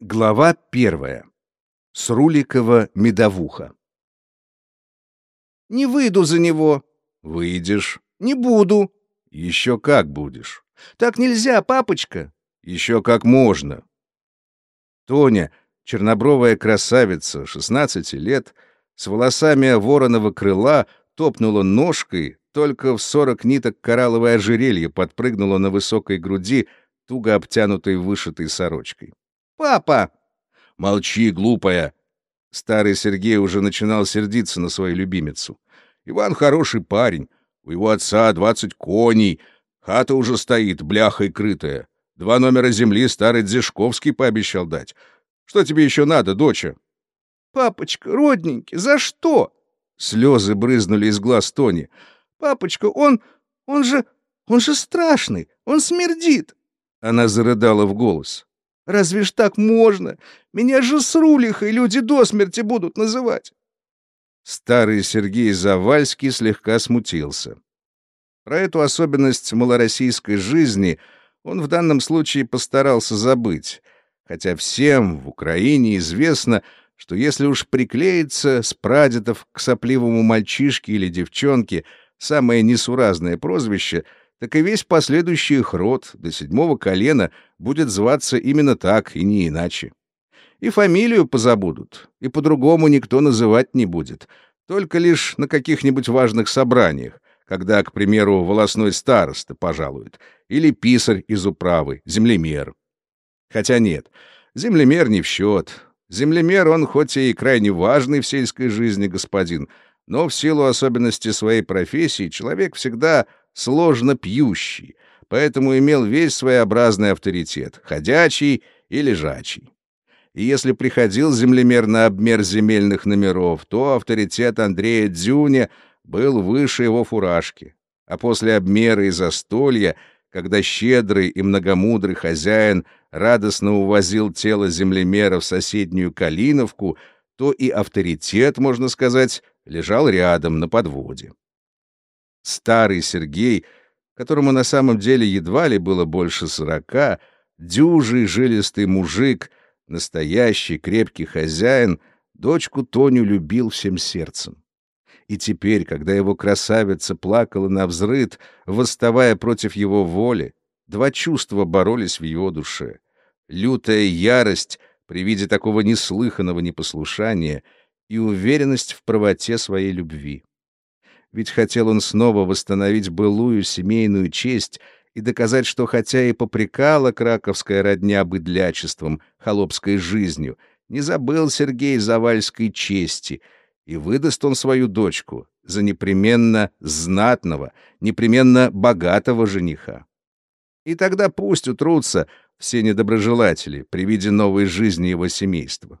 Глава первая. Сруликова медовуха. «Не выйду за него». «Выйдешь». «Не буду». «Еще как будешь». «Так нельзя, папочка». «Еще как можно». Тоня, чернобровая красавица, 16 лет, с волосами вороного крыла, топнула ножкой, только в сорок ниток коралловое ожерелье подпрыгнуло на высокой груди, туго обтянутой вышитой сорочкой. «Папа!» «Молчи, глупая!» Старый Сергей уже начинал сердиться на свою любимицу. «Иван хороший парень. У его отца двадцать коней. Хата уже стоит, бляхой крытая. Два номера земли старый Дзешковский пообещал дать. Что тебе еще надо, доча?» «Папочка, родненький, за что?» Слезы брызнули из глаз Тони. «Папочка, он... он же... он же страшный, он смердит!» Она зарыдала в голос. Разве ж так можно? Меня же с рулихой люди до смерти будут называть. Старый Сергей Завальский слегка смутился. Про эту особенность малороссийской жизни он в данном случае постарался забыть, хотя всем в Украине известно, что если уж приклеится с прадедов к сопливому мальчишке или девчонке самое несуразное прозвище — так и весь последующий их род до седьмого колена будет зваться именно так и не иначе. И фамилию позабудут, и по-другому никто называть не будет, только лишь на каких-нибудь важных собраниях, когда, к примеру, волосной староста пожалует, или писарь из управы, землемер. Хотя нет, землемер не в счет. Землемер, он хоть и крайне важный в сельской жизни господин, но в силу особенностей своей профессии человек всегда сложно пьющий, поэтому имел весь своеобразный авторитет, ходячий и лежачий. И если приходил землемер на обмер земельных номеров, то авторитет Андрея Дзюня был выше его фуражки. А после обмера и застолья, когда щедрый и многомудрый хозяин радостно увозил тело землемера в соседнюю Калиновку, то и авторитет, можно сказать, лежал рядом на подводе. Старый Сергей, которому на самом деле едва ли было больше сорока, дюжий жилистый мужик, настоящий крепкий хозяин, дочку Тоню любил всем сердцем. И теперь, когда его красавица плакала на взрыд, восставая против его воли, два чувства боролись в его душе. Лютая ярость при виде такого неслыханного непослушания и уверенность в правоте своей любви ведь хотел он снова восстановить былую семейную честь и доказать, что хотя и попрекала краковская родня быдлячеством, холопской жизнью, не забыл Сергей Завальской чести, и выдаст он свою дочку за непременно знатного, непременно богатого жениха. И тогда пусть утрутся все недоброжелатели при виде новой жизни его семейства.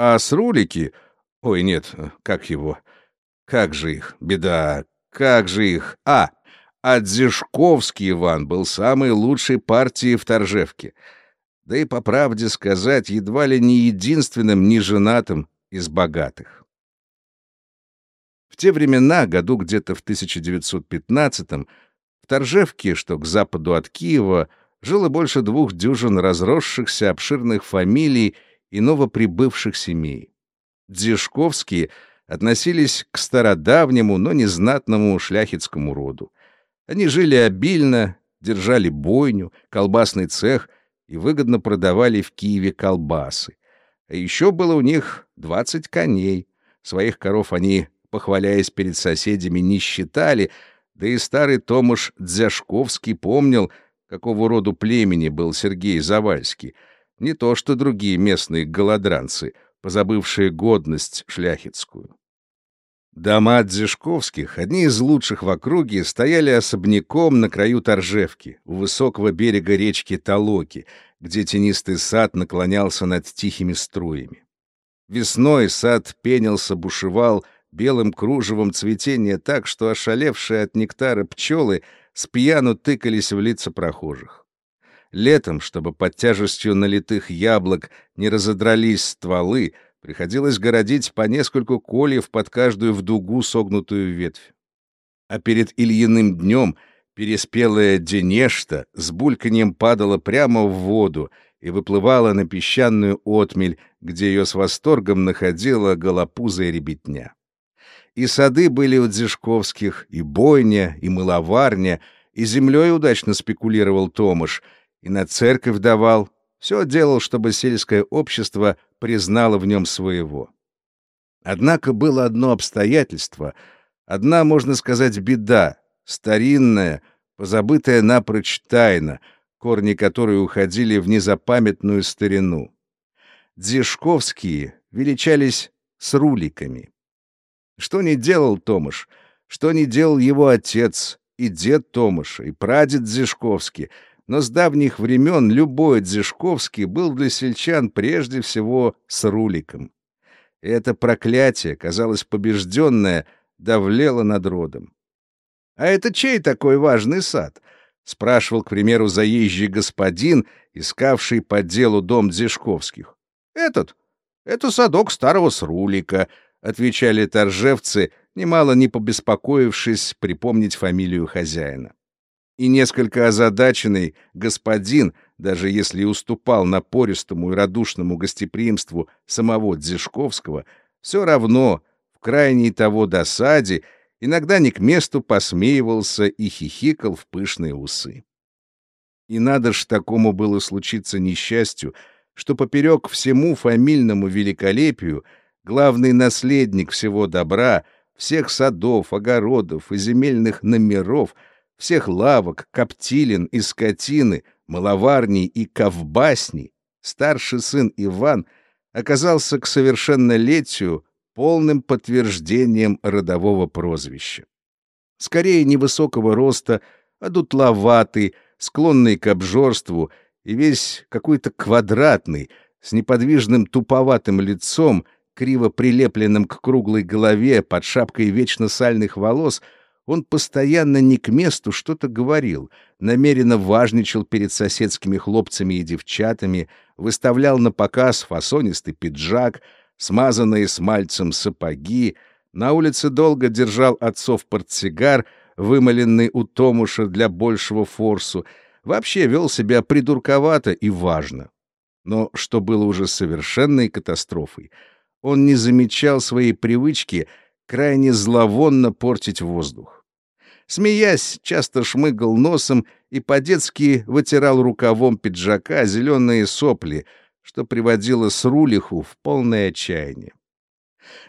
А с рулики... Ой, нет, как его... Как же их, беда, как же их... А, Адзишковский Иван был самой лучшей партией в Торжевке. Да и, по правде сказать, едва ли не единственным неженатым из богатых. В те времена, году где-то в 1915-м, в Торжевке, что к западу от Киева, жило больше двух дюжин разросшихся обширных фамилий и новоприбывших семей. Дзишковские — относились к стародавнему, но незнатному шляхетскому роду. Они жили обильно, держали бойню, колбасный цех и выгодно продавали в Киеве колбасы. А еще было у них двадцать коней. Своих коров они, похваляясь перед соседями, не считали, да и старый Томаш Дзяшковский помнил, какого роду племени был Сергей Завальский, не то что другие местные голодранцы, позабывшие годность шляхетскую. Дома Дзишковских, одни из лучших в округе, стояли особняком на краю Торжевки, у высокого берега речки Толоки, где тенистый сад наклонялся над тихими струями. Весной сад пенился, бушевал белым кружевом цветения так, что ошалевшие от нектара пчелы с пьяну тыкались в лица прохожих. Летом, чтобы под тяжестью налитых яблок не разодрались стволы, Приходилось городить по нескольку кольев под каждую в дугу согнутую ветвь. А перед Ильиным днем переспелая денешта с бульканьем падала прямо в воду, и выплывала на песчаную отмель, где ее с восторгом находила голопузая ребятня. И сады были у Дзержковских, и бойня, и мыловарня, и землей удачно спекулировал Томаш, и на церковь давал, все делал, чтобы сельское общество признало в нем своего. Однако было одно обстоятельство, одна, можно сказать, беда, старинная, позабытая напрочь тайна, корни которой уходили в незапамятную старину. Дзержковские величались с руликами. Что не делал Томаш, что не делал его отец, и дед Томаша, и прадед Дзержковский, но с давних времен любой Дзержковский был для сельчан прежде всего с руликом. Это проклятие, казалось побежденное, давлело над родом. «А это чей такой важный сад?» — спрашивал, к примеру, заезжий господин, искавший по делу дом Дзержковских. «Этот? Это садок старого срулика», — отвечали торжевцы, немало не побеспокоившись припомнить фамилию хозяина. И несколько озадаченный господин, даже если и уступал напористому и радушному гостеприимству самого Дзержковского, все равно в крайней того досаде иногда не к месту посмеивался и хихикал в пышные усы. И надо ж такому было случиться несчастью, что поперек всему фамильному великолепию главный наследник всего добра, всех садов, огородов и земельных номеров, всех лавок, коптилин и скотины, маловарней и ковбасней, старший сын Иван оказался к совершеннолетию полным подтверждением родового прозвища. Скорее невысокого роста, а дутловатый, склонный к обжорству и весь какой-то квадратный, с неподвижным туповатым лицом, криво прилепленным к круглой голове под шапкой вечно сальных волос, он постоянно не к месту что-то говорил, намеренно важничал перед соседскими хлопцами и девчатами, выставлял на показ фасонистый пиджак — смазанные смальцем сапоги, на улице долго держал отцов портсигар, вымоленный у Томуша для большего форсу, вообще вел себя придурковато и важно. Но, что было уже совершенной катастрофой, он не замечал своей привычки крайне зловонно портить воздух. Смеясь, часто шмыгал носом и по-детски вытирал рукавом пиджака зеленые сопли — что приводило Срулиху в полное отчаяние.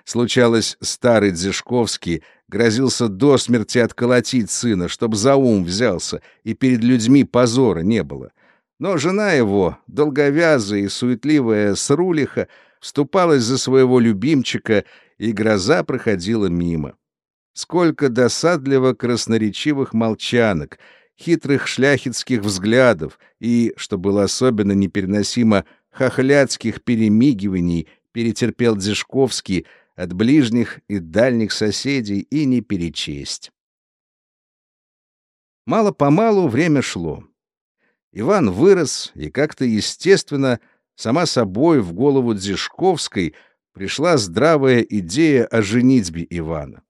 Случалось, старый Дзержковский грозился до смерти отколотить сына, чтоб за ум взялся, и перед людьми позора не было. Но жена его, долговязая и суетливая Срулиха, вступалась за своего любимчика, и гроза проходила мимо. Сколько досадливо красноречивых молчанок, хитрых шляхетских взглядов и, что было особенно непереносимо, хохлядских перемигиваний перетерпел Дзержковский от ближних и дальних соседей и не перечесть. Мало-помалу время шло. Иван вырос, и как-то естественно, сама собой в голову Дзержковской пришла здравая идея о женитьбе Ивана.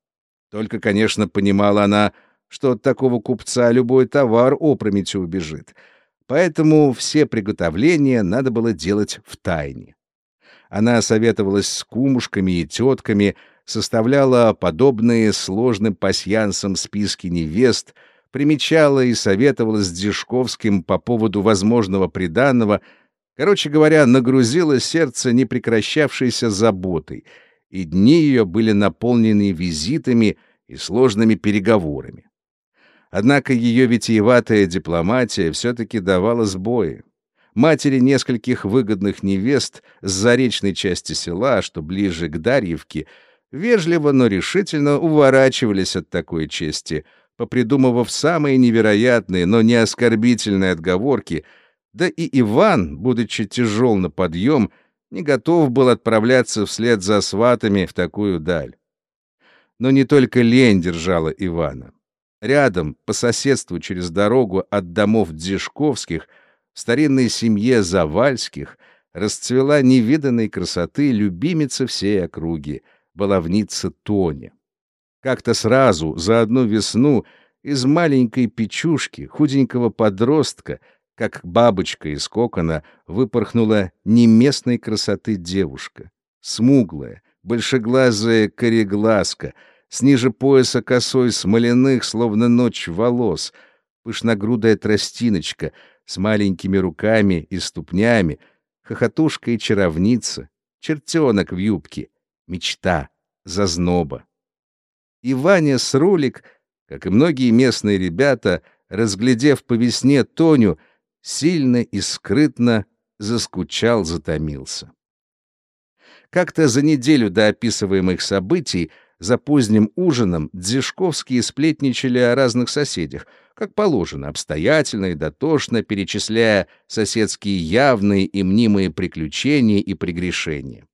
Только, конечно, понимала она, что от такого купца любой товар опрометью убежит — Поэтому все приготовления надо было делать в тайне. Она советовалась с кумушками и тетками, составляла подобные сложным пасьянсам списки невест, примечала и советовалась с Дежковским по поводу возможного приданного, короче говоря, нагрузила сердце непрекращавшейся заботой, и дни ее были наполнены визитами и сложными переговорами. Однако ее витиеватая дипломатия все-таки давала сбои. Матери нескольких выгодных невест с заречной части села, что ближе к Дарьевке, вежливо, но решительно уворачивались от такой чести, попридумывав самые невероятные, но не оскорбительные отговорки, да и Иван, будучи тяжел на подъем, не готов был отправляться вслед за сватами в такую даль. Но не только лень держала Ивана. Рядом, по соседству через дорогу от домов Дзержковских, в старинной семье Завальских расцвела невиданной красоты любимица всей округи, баловница Тоня. Как-то сразу, за одну весну, из маленькой печушки, худенького подростка, как бабочка из кокона выпорхнула неместной красоты девушка, смуглая, большеглазая кореглазка, с ниже пояса косой смоляных, словно ночь волос, пышногрудая тростиночка с маленькими руками и ступнями, хохотушка и чаровница, чертенок в юбке, мечта, зазноба. И Ваня с рулик, как и многие местные ребята, разглядев по весне Тоню, сильно и скрытно заскучал, затомился. Как-то за неделю до описываемых событий за поздним ужином Дзишковские сплетничали о разных соседях, как положено, обстоятельно и дотошно перечисляя соседские явные и мнимые приключения и прегрешения.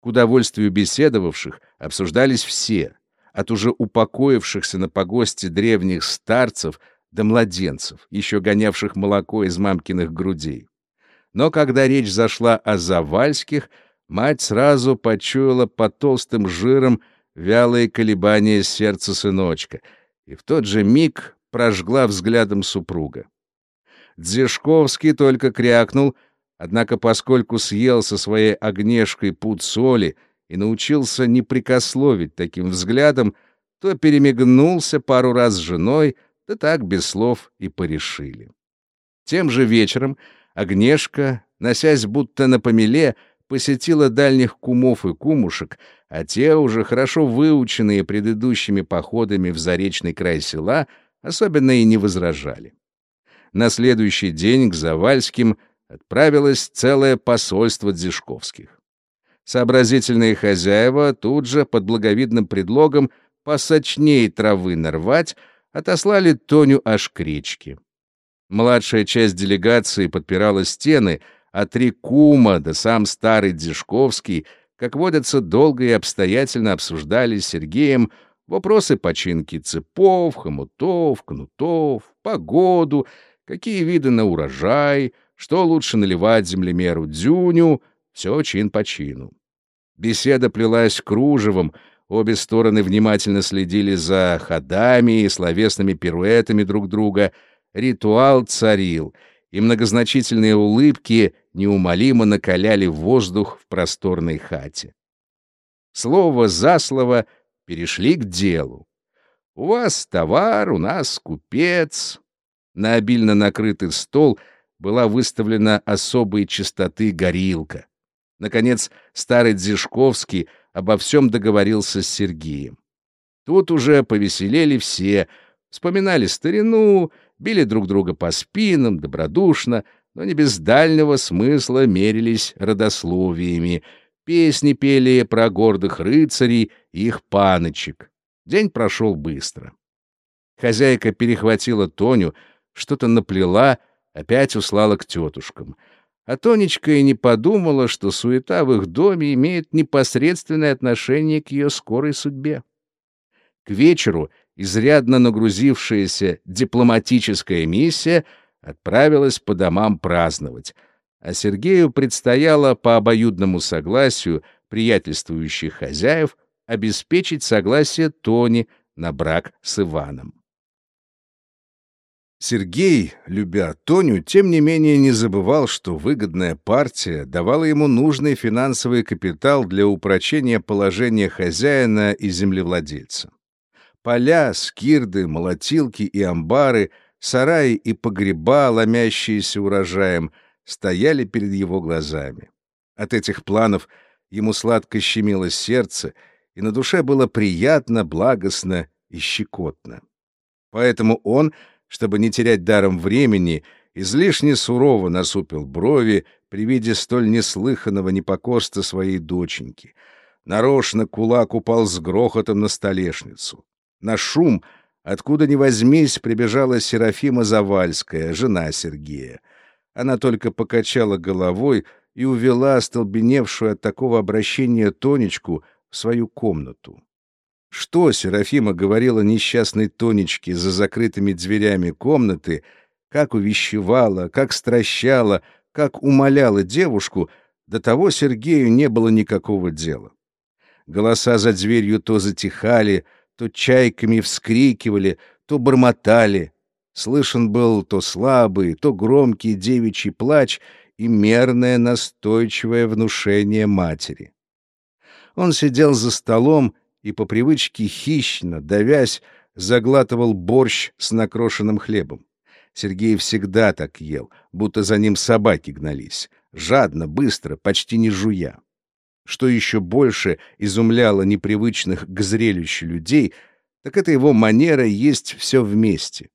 К удовольствию беседовавших обсуждались все, от уже упокоившихся на погосте древних старцев до младенцев, еще гонявших молоко из мамкиных грудей. Но когда речь зашла о Завальских, мать сразу почуяла по толстым жирам вялые колебания сердца сыночка и в тот же миг прожгла взглядом супруга. Дзешковский только крякнул, однако поскольку съел со своей огнешкой пуд соли и научился не прикословить таким взглядом, то перемигнулся пару раз с женой, да так без слов и порешили. Тем же вечером Огнешка, носясь будто на помеле, посетила дальних кумов и кумушек, а те, уже хорошо выученные предыдущими походами в заречный край села, особенно и не возражали. На следующий день к Завальским отправилось целое посольство Дзишковских. Сообразительные хозяева тут же под благовидным предлогом посочнее травы нарвать отослали Тоню аж к речке. Младшая часть делегации подпирала стены, а три кума, да сам старый Дзишковский, как водится, долго и обстоятельно обсуждали с Сергеем вопросы починки цепов, хомутов, кнутов, погоду, какие виды на урожай, что лучше наливать землемеру дюню, все чин по чину. Беседа плелась кружевом, обе стороны внимательно следили за ходами и словесными пируэтами друг друга — Ритуал царил, и многозначительные улыбки неумолимо накаляли воздух в просторной хате. Слово за слово перешли к делу. «У вас товар, у нас купец». На обильно накрытый стол была выставлена особой чистоты горилка. Наконец, старый Дзишковский обо всем договорился с Сергеем. Тут уже повеселели все, вспоминали старину, били друг друга по спинам, добродушно, но не без дальнего смысла мерились родословиями, песни пели про гордых рыцарей и их паночек. День прошел быстро. Хозяйка перехватила Тоню, что-то наплела, опять услала к тетушкам. А Тонечка и не подумала, что суета в их доме имеет непосредственное отношение к ее скорой судьбе. К вечеру изрядно нагрузившаяся дипломатическая миссия отправилась по домам праздновать, а Сергею предстояло по обоюдному согласию приятельствующих хозяев обеспечить согласие Тони на брак с Иваном. Сергей, любя Тоню, тем не менее не забывал, что выгодная партия давала ему нужный финансовый капитал для упрочения положения хозяина и землевладельца. Поля, скирды, молотилки и амбары, сараи и погреба, ломящиеся урожаем, стояли перед его глазами. От этих планов ему сладко щемило сердце, и на душе было приятно, благостно и щекотно. Поэтому он, чтобы не терять даром времени, излишне сурово насупил брови при виде столь неслыханного непокорства своей доченьки. Нарочно кулак упал с грохотом на столешницу. На шум, откуда ни возьмись, прибежала Серафима Завальская, жена Сергея. Она только покачала головой и увела остолбеневшую от такого обращения Тонечку в свою комнату. Что Серафима говорила несчастной Тонечке за закрытыми дверями комнаты, как увещевала, как стращала, как умоляла девушку, до того Сергею не было никакого дела. Голоса за дверью то затихали, то чайками вскрикивали, то бормотали. Слышен был то слабый, то громкий девичий плач и мерное настойчивое внушение матери. Он сидел за столом и по привычке хищно, давясь, заглатывал борщ с накрошенным хлебом. Сергей всегда так ел, будто за ним собаки гнались, жадно, быстро, почти не жуя. Что еще больше изумляло непривычных к зрелищу людей, так это его манера есть все вместе.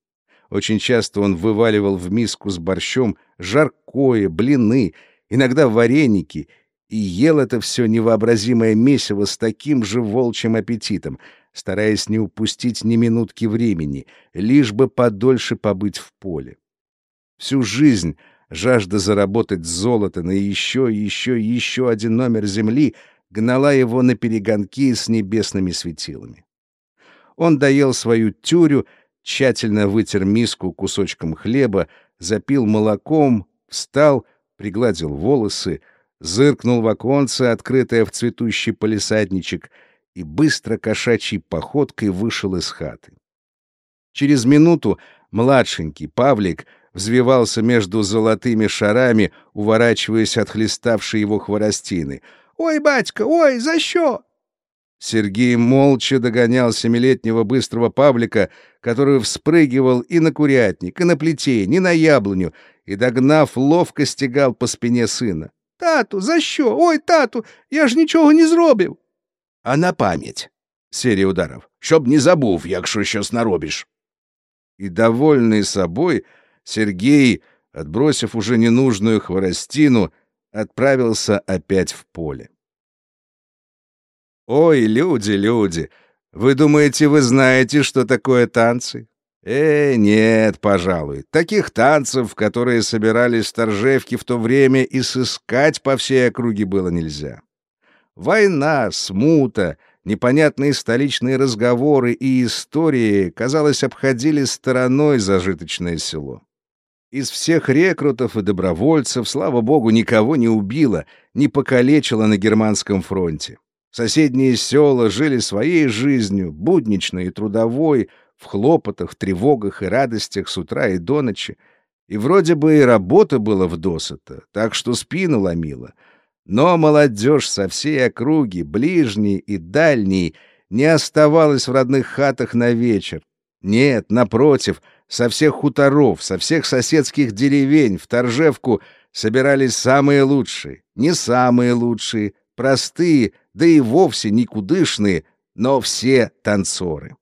Очень часто он вываливал в миску с борщом жаркое, блины, иногда вареники, и ел это все невообразимое месиво с таким же волчьим аппетитом, стараясь не упустить ни минутки времени, лишь бы подольше побыть в поле. Всю жизнь жажда заработать золото на еще еще еще один номер земли гнала его на перегонки с небесными светилами. Он доел свою тюрю, тщательно вытер миску кусочком хлеба, запил молоком, встал, пригладил волосы, зыркнул в оконце, открытое в цветущий полисадничек, и быстро кошачьей походкой вышел из хаты. Через минуту младшенький Павлик взвивался между золотыми шарами, уворачиваясь от хлеставшей его хворостины. «Ой, батька, ой, за что?» Сергей молча догонял семилетнего быстрого Павлика, который вспрыгивал и на курятник, и на плетень, и на яблоню, и, догнав, ловко стегал по спине сына. «Тату, за що? Ой, тату, я ж нічого не зробив!» «А на память!» — серия ударов. «Щоб не забув, якщо щось наробиш!» И, довольный собой, Сергей, отбросив уже ненужную хворостину, отправился опять в поле. Ой, люди, люди, вы думаете, вы знаете, что такое танцы? Э, нет, пожалуй. Таких танцев, которые собирались торжевки в то время, и сыскать по всей округе было нельзя. Война, смута, непонятные столичные разговоры и истории, казалось, обходили стороной зажиточное село. Из всех рекрутов и добровольцев, слава богу, никого не убило, не покалечило на германском фронте. Соседние села жили своей жизнью, будничной и трудовой, в хлопотах, тревогах и радостях с утра и до ночи. И вроде бы и работа была вдосыта, так что спину ломила. Но молодежь со всей округи, ближней и дальней, не оставалась в родных хатах на вечер. Нет, напротив, со всех хуторов, со всех соседских деревень в Торжевку собирались самые лучшие, не самые лучшие, простые, да и вовсе никудышные, но все танцоры.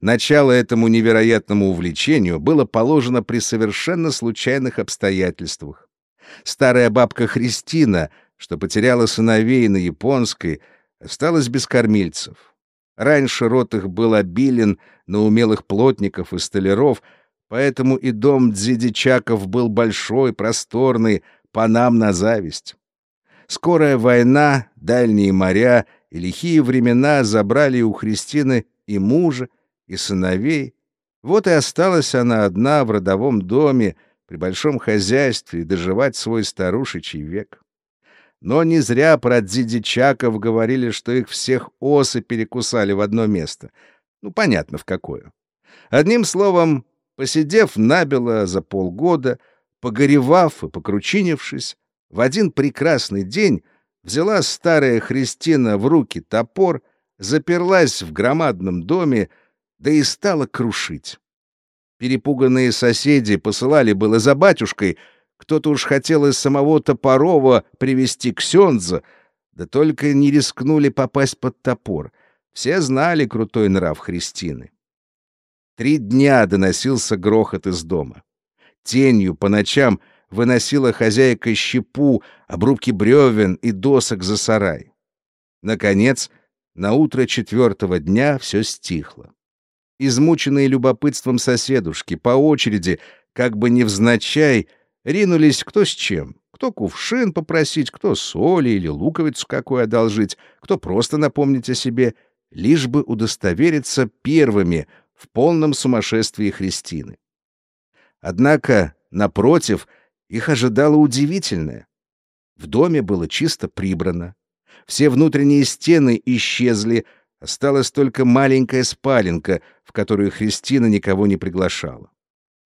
Начало этому невероятному увлечению было положено при совершенно случайных обстоятельствах. Старая бабка Христина, что потеряла сыновей на японской, осталась без кормильцев. Раньше род их был обилен на умелых плотников и столяров, поэтому и дом Дзидичаков был большой, просторный, по нам на зависть. Скорая война, дальние моря и лихие времена забрали у Христины и мужа, и сыновей. Вот и осталась она одна в родовом доме, при большом хозяйстве, доживать свой старушечий век. Но не зря про Дзидичаков говорили, что их всех осы перекусали в одно место. Ну, понятно, в какое. Одним словом, посидев набело за полгода, погоревав и покручинившись, в один прекрасный день взяла старая Христина в руки топор, заперлась в громадном доме, да и стала крушить. Перепуганные соседи посылали было за батюшкой, кто-то уж хотел из самого Топорова привести Ксенза, да только не рискнули попасть под топор. Все знали крутой нрав Христины. Три дня доносился грохот из дома. Тенью по ночам — выносила хозяйка щепу, обрубки бревен и досок за сарай. Наконец, на утро четвертого дня все стихло. Измученные любопытством соседушки по очереди, как бы невзначай, ринулись кто с чем. Кто кувшин попросить, кто соли или луковицу какую одолжить, кто просто напомнить о себе, лишь бы удостовериться первыми в полном сумасшествии Христины. Однако, напротив, их ожидало удивительное. В доме было чисто прибрано. Все внутренние стены исчезли, осталась только маленькая спаленка, в которую Христина никого не приглашала.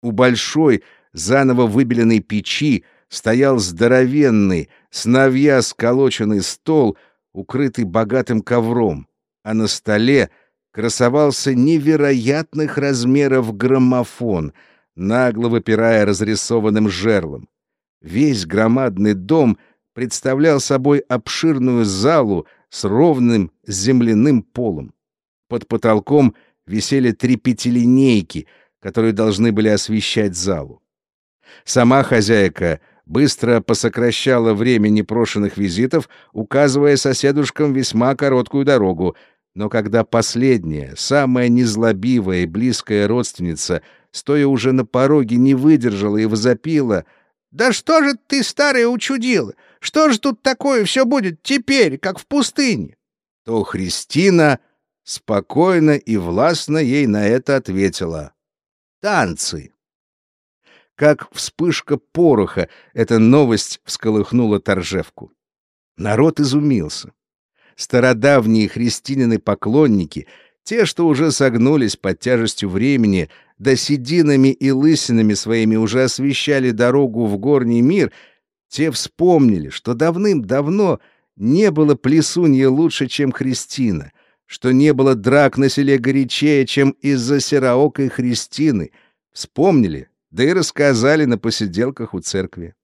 У большой, заново выбеленной печи стоял здоровенный, сновья сколоченный стол, укрытый богатым ковром, а на столе красовался невероятных размеров граммофон, нагло выпирая разрисованным жерлом. Весь громадный дом представлял собой обширную залу с ровным земляным полом. Под потолком висели три пятилинейки, которые должны были освещать залу. Сама хозяйка быстро посокращала время непрошенных визитов, указывая соседушкам весьма короткую дорогу, но когда последняя, самая незлобивая и близкая родственница, стоя уже на пороге, не выдержала и возопила — да что же ты, старая, учудила? Что же тут такое все будет теперь, как в пустыне? То Христина спокойно и властно ей на это ответила. Танцы. Как вспышка пороха эта новость всколыхнула торжевку. Народ изумился. Стародавние христианины поклонники, те, что уже согнулись под тяжестью времени, да сединами и лысинами своими уже освещали дорогу в горний мир, те вспомнили, что давным-давно не было плесунья лучше, чем Христина, что не было драк на селе горячее, чем из-за сероокой Христины. Вспомнили, да и рассказали на посиделках у церкви.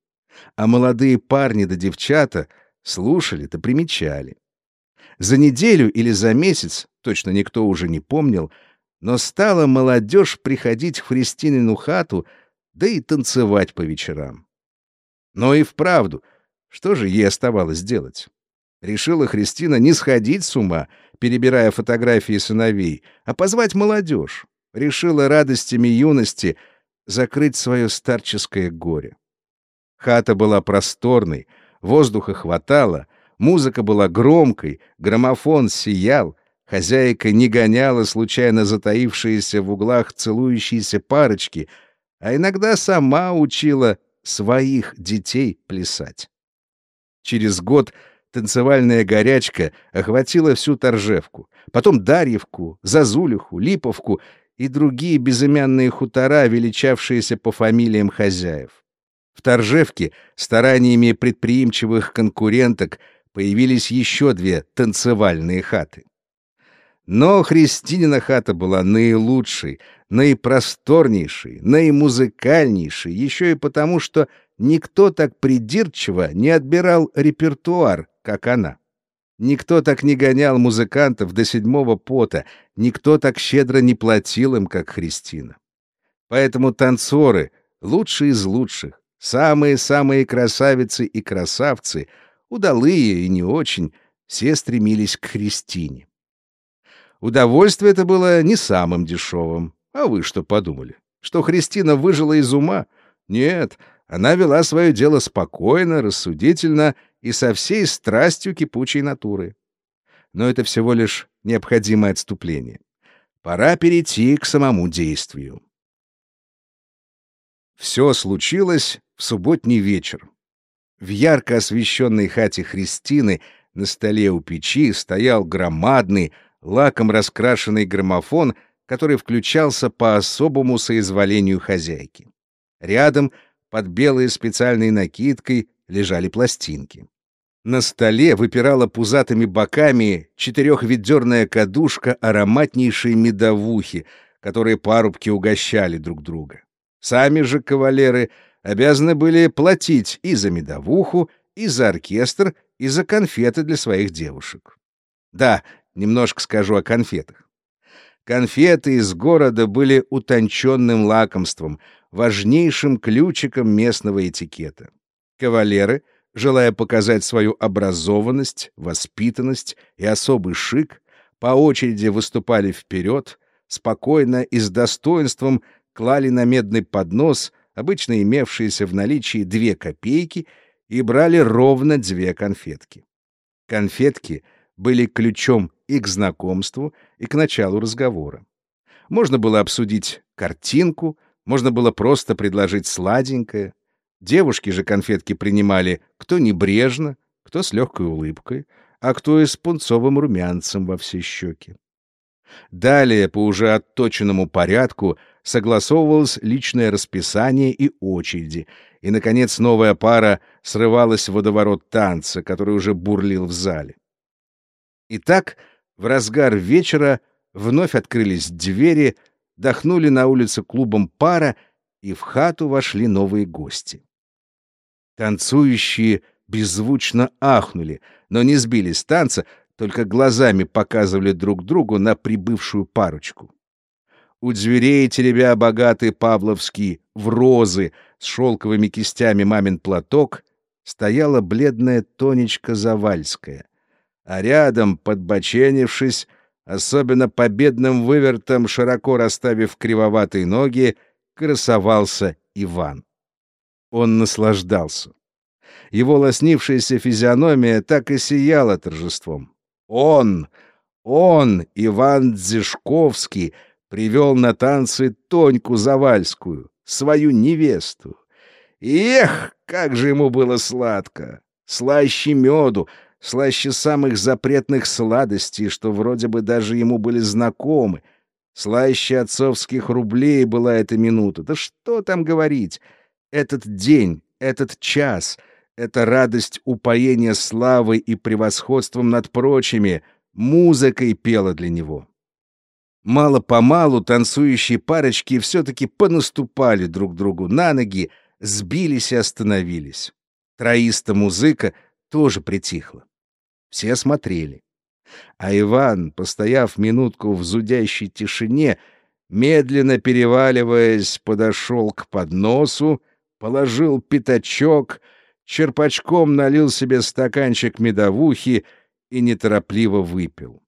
А молодые парни да девчата слушали да примечали. За неделю или за месяц, точно никто уже не помнил, но стала молодежь приходить в Христинину хату, да и танцевать по вечерам. Но и вправду, что же ей оставалось делать? Решила Христина не сходить с ума, перебирая фотографии сыновей, а позвать молодежь. Решила радостями юности закрыть свое старческое горе. Хата была просторной, воздуха хватало, музыка была громкой, граммофон сиял — Хозяйка не гоняла случайно затаившиеся в углах целующиеся парочки, а иногда сама учила своих детей плясать. Через год танцевальная горячка охватила всю Торжевку, потом Дарьевку, Зазулиху, Липовку и другие безымянные хутора, величавшиеся по фамилиям хозяев. В Торжевке стараниями предприимчивых конкуренток появились еще две танцевальные хаты. Но Христинина хата была наилучшей, наипросторнейшей, наимузыкальнейшей, еще и потому, что никто так придирчиво не отбирал репертуар, как она. Никто так не гонял музыкантов до седьмого пота, никто так щедро не платил им, как Христина. Поэтому танцоры, лучшие из лучших, самые-самые красавицы и красавцы, удалые и не очень, все стремились к Христине. Удовольствие это было не самым дешевым. А вы что подумали? Что Христина выжила из ума? Нет, она вела свое дело спокойно, рассудительно и со всей страстью кипучей натуры. Но это всего лишь необходимое отступление. Пора перейти к самому действию. Все случилось в субботний вечер. В ярко освещенной хате Христины на столе у печи стоял громадный, лаком раскрашенный граммофон, который включался по особому соизволению хозяйки. Рядом, под белой специальной накидкой, лежали пластинки. На столе выпирала пузатыми боками четырехведерная кадушка ароматнейшей медовухи, которые парубки угощали друг друга. Сами же кавалеры обязаны были платить и за медовуху, и за оркестр, и за конфеты для своих девушек. Да, Немножко скажу о конфетах. Конфеты из города были утонченным лакомством, важнейшим ключиком местного этикета. Кавалеры, желая показать свою образованность, воспитанность и особый шик, по очереди выступали вперед, спокойно и с достоинством клали на медный поднос, обычно имевшиеся в наличии две копейки, и брали ровно две конфетки. Конфетки были ключом и к знакомству, и к началу разговора. Можно было обсудить картинку, можно было просто предложить сладенькое. Девушки же конфетки принимали кто небрежно, кто с легкой улыбкой, а кто и с пунцовым румянцем во все щеки. Далее, по уже отточенному порядку, согласовывалось личное расписание и очереди, и, наконец, новая пара срывалась в водоворот танца, который уже бурлил в зале. Итак, в разгар вечера вновь открылись двери, дохнули на улице клубом пара, и в хату вошли новые гости. Танцующие беззвучно ахнули, но не сбились с танца, только глазами показывали друг другу на прибывшую парочку. У дверей, теребя богатый павловский в розы с шелковыми кистями мамин платок, стояла бледная Тонечка Завальская, а рядом, подбоченившись, особенно победным вывертом, широко расставив кривоватые ноги, красовался Иван. Он наслаждался. Его лоснившаяся физиономия так и сияла торжеством. Он, он, Иван Дзишковский, привел на танцы Тоньку Завальскую, свою невесту. эх, как же ему было сладко! Слаще меду, слаще самых запретных сладостей, что вроде бы даже ему были знакомы. Слаще отцовских рублей была эта минута. Да что там говорить? Этот день, этот час, эта радость упоения славой и превосходством над прочими, музыкой пела для него. Мало-помалу танцующие парочки все-таки понаступали друг другу на ноги, сбились и остановились. Троиста музыка тоже притихла. Все смотрели. А Иван, постояв минутку в зудящей тишине, медленно переваливаясь, подошел к подносу, положил пятачок, черпачком налил себе стаканчик медовухи и неторопливо выпил.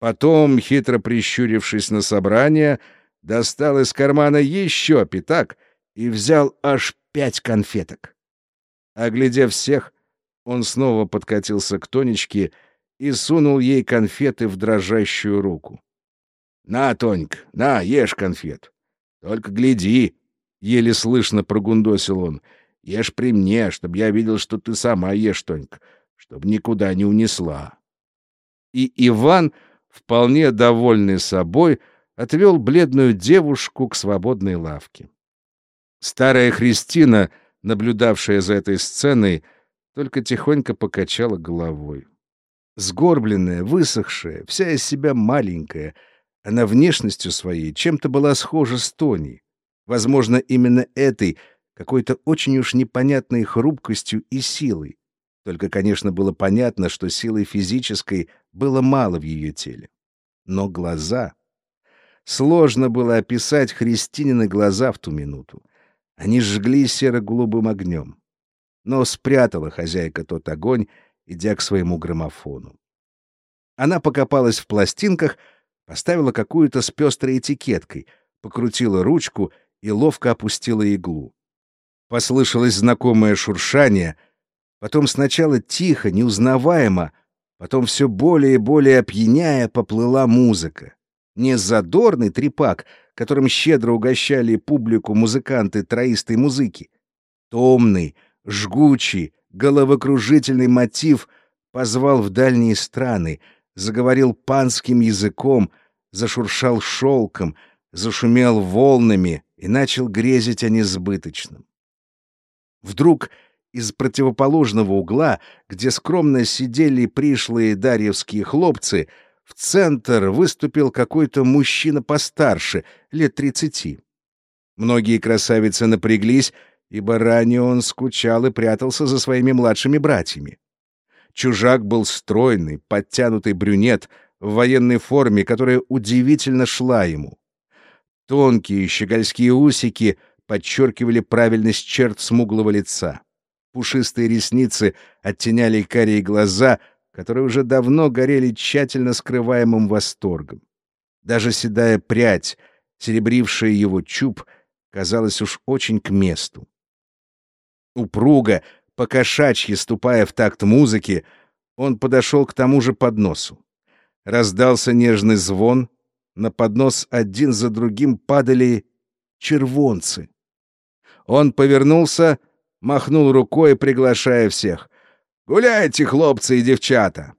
Потом, хитро прищурившись на собрание, достал из кармана еще пятак и взял аж пять конфеток. Оглядев всех, он снова подкатился к Тонечке и сунул ей конфеты в дрожащую руку. — На, Тонька, на, ешь конфет. Только гляди, — еле слышно прогундосил он, — ешь при мне, чтобы я видел, что ты сама ешь, Тонька, чтобы никуда не унесла. И Иван вполне довольный собой, отвел бледную девушку к свободной лавке. Старая Христина, наблюдавшая за этой сценой, только тихонько покачала головой. Сгорбленная, высохшая, вся из себя маленькая, она внешностью своей чем-то была схожа с Тони. Возможно, именно этой, какой-то очень уж непонятной хрупкостью и силой. Только, конечно, было понятно, что силы физической было мало в ее теле. Но глаза... Сложно было описать Христинины глаза в ту минуту. Они жгли серо-голубым огнем. Но спрятала хозяйка тот огонь, идя к своему граммофону. Она покопалась в пластинках, поставила какую-то с пестрой этикеткой, покрутила ручку и ловко опустила иглу. Послышалось знакомое шуршание, потом сначала тихо, неузнаваемо, потом все более и более опьяняя поплыла музыка. Не задорный трепак, которым щедро угощали публику музыканты троистой музыки. Томный, жгучий, головокружительный мотив позвал в дальние страны, заговорил панским языком, зашуршал шелком, зашумел волнами и начал грезить о несбыточном. Вдруг из противоположного угла, где скромно сидели пришлые дарьевские хлопцы, в центр выступил какой-то мужчина постарше, лет тридцати. Многие красавицы напряглись, ибо ранее он скучал и прятался за своими младшими братьями. Чужак был стройный, подтянутый брюнет в военной форме, которая удивительно шла ему. Тонкие щегольские усики подчеркивали правильность черт смуглого лица. Пушистые ресницы оттеняли карие глаза, которые уже давно горели тщательно скрываемым восторгом. Даже седая прядь, серебрившая его чуб, казалась уж очень к месту. Упруго, покошачьи ступая в такт музыки, он подошел к тому же подносу. Раздался нежный звон, на поднос один за другим падали червонцы. Он повернулся махнул рукой, приглашая всех. «Гуляйте, хлопцы и девчата!»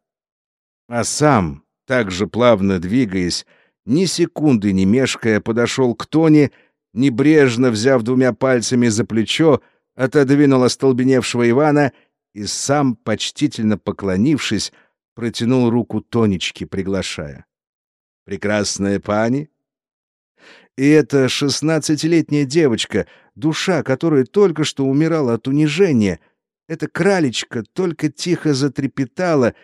А сам, также плавно двигаясь, ни секунды не мешкая, подошел к Тоне, небрежно взяв двумя пальцами за плечо, отодвинул остолбеневшего Ивана и сам, почтительно поклонившись, протянул руку Тонечке, приглашая. «Прекрасная пани!» И эта шестнадцатилетняя девочка, душа которой только что умирала от унижения, эта кралечка только тихо затрепетала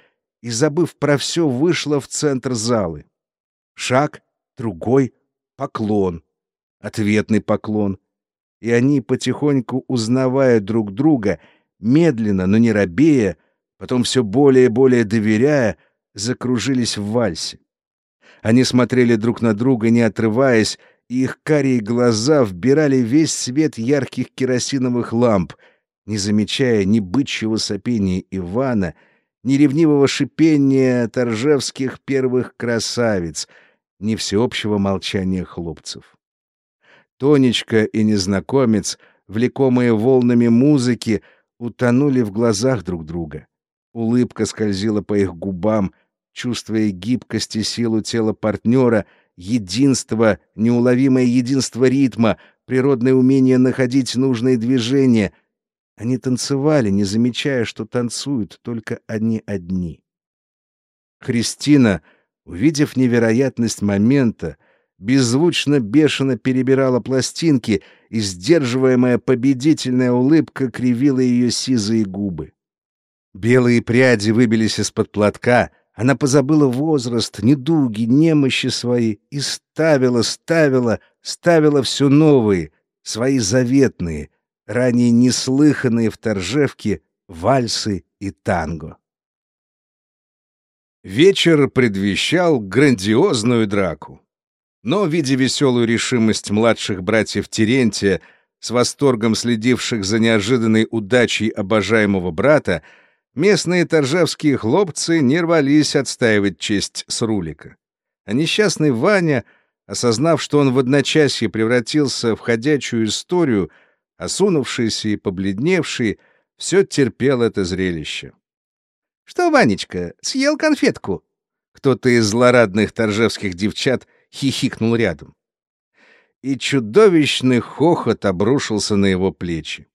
и, забыв про все, вышла в центр залы. Шаг, другой, поклон, ответный поклон. И они, потихоньку узнавая друг друга, медленно, но не робея, потом все более и более доверяя, закружились в вальсе. Они смотрели друг на друга, не отрываясь, и их карие глаза вбирали весь свет ярких керосиновых ламп, не замечая ни бычьего сопения Ивана, ни ревнивого шипения торжевских первых красавиц, ни всеобщего молчания хлопцев. Тонечка и незнакомец, влекомые волнами музыки, утонули в глазах друг друга. Улыбка скользила по их губам, чувствуя гибкость и силу тела партнера, единство, неуловимое единство ритма, природное умение находить нужные движения. Они танцевали, не замечая, что танцуют только они одни. Христина, увидев невероятность момента, беззвучно бешено перебирала пластинки, и сдерживаемая победительная улыбка кривила ее сизые губы. Белые пряди выбились из-под платка, она позабыла возраст, недуги, немощи свои и ставила, ставила, ставила все новые, свои заветные, ранее неслыханные в торжевке вальсы и танго. Вечер предвещал грандиозную драку. Но, видя веселую решимость младших братьев Терентия, с восторгом следивших за неожиданной удачей обожаемого брата, местные торжевские хлопцы не рвались отстаивать честь с рулика. А несчастный Ваня, осознав, что он в одночасье превратился в ходячую историю, осунувшийся и побледневший, все терпел это зрелище. — Что, Ванечка, съел конфетку? Кто-то из злорадных торжевских девчат хихикнул рядом. И чудовищный хохот обрушился на его плечи.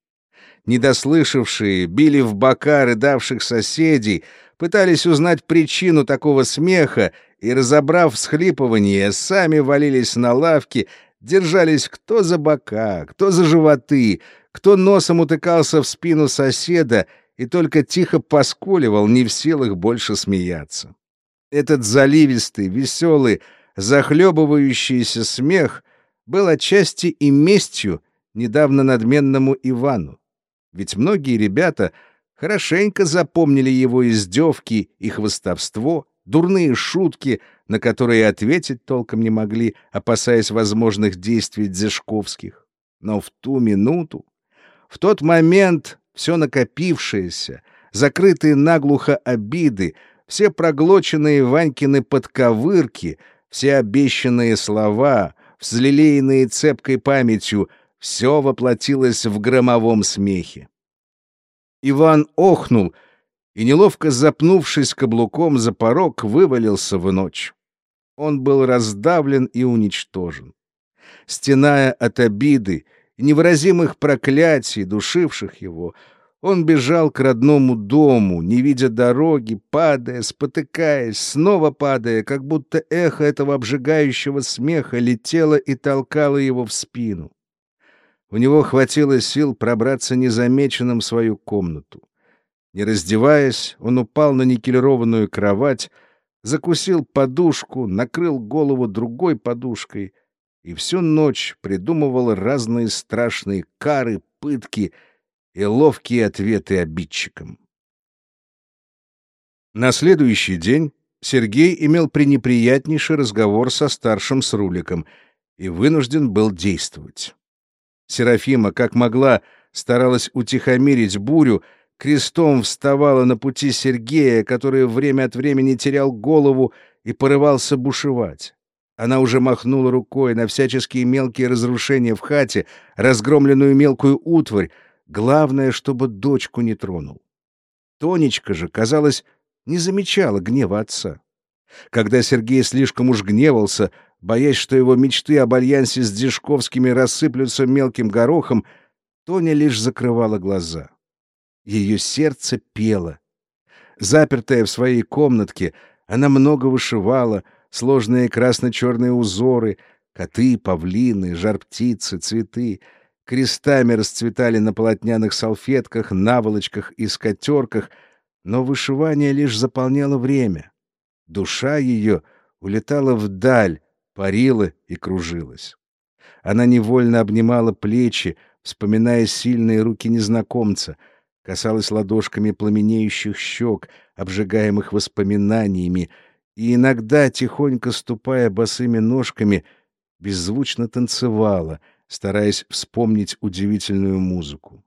Недослышавшие били в бока рыдавших соседей, пытались узнать причину такого смеха и, разобрав всхлипывание, сами валились на лавки, держались кто за бока, кто за животы, кто носом утыкался в спину соседа и только тихо поскуливал, не в силах больше смеяться. Этот заливистый, веселый, захлебывающийся смех был отчасти и местью недавно надменному Ивану. Ведь многие ребята хорошенько запомнили его издевки и хвостовство, дурные шутки, на которые ответить толком не могли, опасаясь возможных действий Дзешковских. Но в ту минуту, в тот момент все накопившееся, закрытые наглухо обиды, все проглоченные Ванькины подковырки — все обещанные слова, взлелеянные цепкой памятью, все воплотилось в громовом смехе. Иван охнул и, неловко запнувшись каблуком за порог, вывалился в ночь. Он был раздавлен и уничтожен. Стеная от обиды невыразимых проклятий, душивших его, он бежал к родному дому, не видя дороги, падая, спотыкаясь, снова падая, как будто эхо этого обжигающего смеха летело и толкало его в спину. У него хватило сил пробраться незамеченным в свою комнату. Не раздеваясь, он упал на никелированную кровать, закусил подушку, накрыл голову другой подушкой и всю ночь придумывал разные страшные кары, пытки — и ловкие ответы обидчикам. На следующий день Сергей имел пренеприятнейший разговор со старшим Сруликом и вынужден был действовать. Серафима, как могла, старалась утихомирить бурю, крестом вставала на пути Сергея, который время от времени терял голову и порывался бушевать. Она уже махнула рукой на всяческие мелкие разрушения в хате, разгромленную мелкую утварь, Главное, чтобы дочку не тронул. Тонечка же, казалось, не замечала гнева отца. Когда Сергей слишком уж гневался, боясь, что его мечты об альянсе с Дежковскими рассыплются мелким горохом, Тоня лишь закрывала глаза. Ее сердце пело. Запертая в своей комнатке, она много вышивала, сложные красно-черные узоры, коты, павлины, жар-птицы, цветы — крестами расцветали на полотняных салфетках, наволочках и скатерках, но вышивание лишь заполняло время. Душа ее улетала вдаль, парила и кружилась. Она невольно обнимала плечи, вспоминая сильные руки незнакомца, касалась ладошками пламенеющих щек, обжигаемых воспоминаниями, и иногда, тихонько ступая босыми ножками, беззвучно танцевала — стараясь вспомнить удивительную музыку.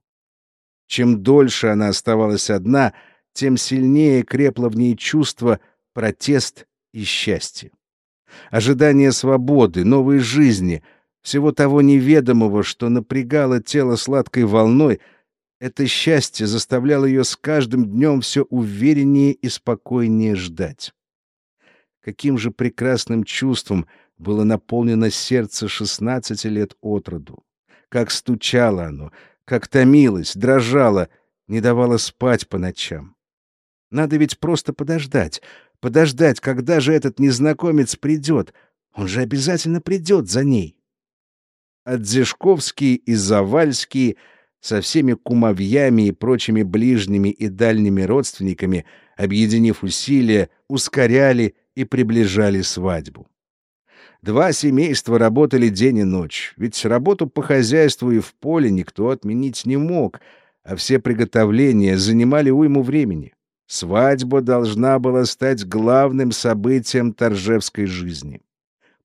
Чем дольше она оставалась одна, тем сильнее крепло в ней чувство, протест и счастье. Ожидание свободы, новой жизни, всего того неведомого, что напрягало тело сладкой волной, это счастье заставляло ее с каждым днем все увереннее и спокойнее ждать. Каким же прекрасным чувством — было наполнено сердце шестнадцати лет от роду. Как стучало оно, как томилось, дрожало, не давало спать по ночам. Надо ведь просто подождать, подождать, когда же этот незнакомец придет. Он же обязательно придет за ней. Отзешковские и Завальские со всеми кумовьями и прочими ближними и дальними родственниками, объединив усилия, ускоряли и приближали свадьбу. Два семейства работали день и ночь, ведь работу по хозяйству и в поле никто отменить не мог, а все приготовления занимали уйму времени. Свадьба должна была стать главным событием торжевской жизни.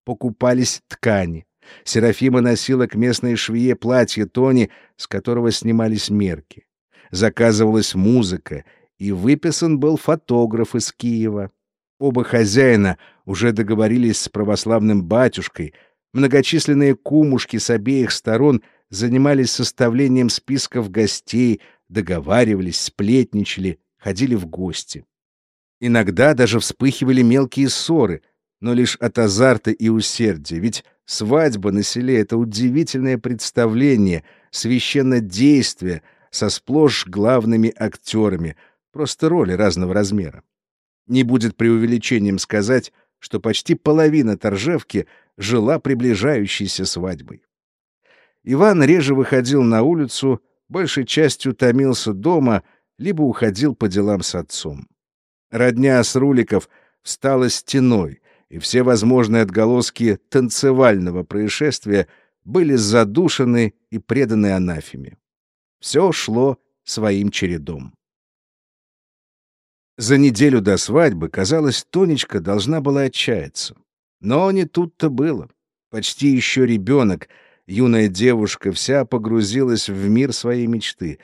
Покупались ткани. Серафима носила к местной швее платье Тони, с которого снимались мерки. Заказывалась музыка, и выписан был фотограф из Киева. Оба хозяина уже договорились с православным батюшкой, многочисленные кумушки с обеих сторон занимались составлением списков гостей, договаривались, сплетничали, ходили в гости. Иногда даже вспыхивали мелкие ссоры, но лишь от азарта и усердия, ведь свадьба на селе — это удивительное представление, священное действие со сплошь главными актерами, просто роли разного размера. Не будет преувеличением сказать, что почти половина Торжевки жила приближающейся свадьбой. Иван реже выходил на улицу, большей частью томился дома, либо уходил по делам с отцом. Родня с руликов встала стеной, и все возможные отголоски танцевального происшествия были задушены и преданы анафеме. Все шло своим чередом. За неделю до свадьбы, казалось, Тонечка должна была отчаяться. Но не тут-то было. Почти еще ребенок, юная девушка вся погрузилась в мир своей мечты.